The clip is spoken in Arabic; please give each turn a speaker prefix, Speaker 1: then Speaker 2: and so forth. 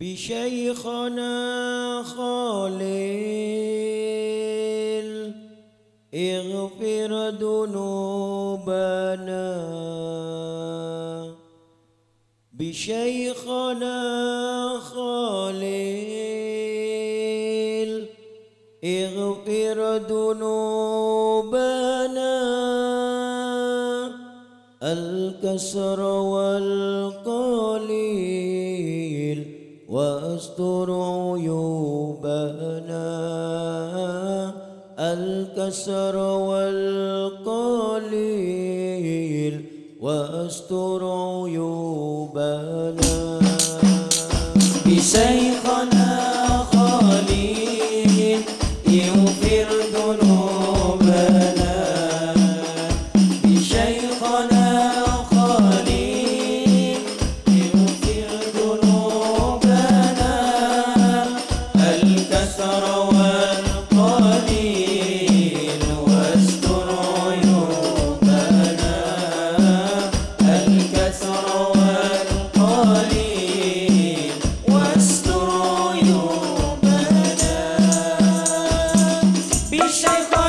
Speaker 1: بشيخنا خالل اغفر ذنوبنا. بشيخنا خالل اغفر ذنوبنا. الكسر عيوبنا. الكسر والقليل وأستر عيوبنا.
Speaker 2: بشيخنا Boys.